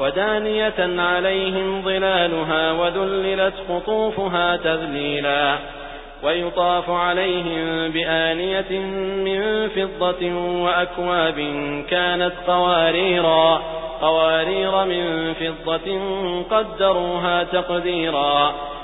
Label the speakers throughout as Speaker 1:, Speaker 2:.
Speaker 1: ودانية عليهم ظلالها وذللت خطوفها تذليلا ويطاف عليهم بآنية من فضة وأكواب كانت قواريرا قوارير من فضة قدروها تقديرا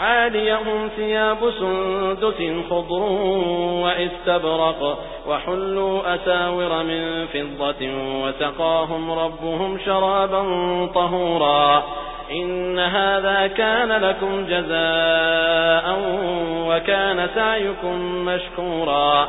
Speaker 1: عاليهم ثياب سندس خضر وإستبرق وحلوا أساور من فضة وسقاهم ربهم شرابا طهورا. إن هذا كان لكم جزاء وكان سعيكم مشكورا.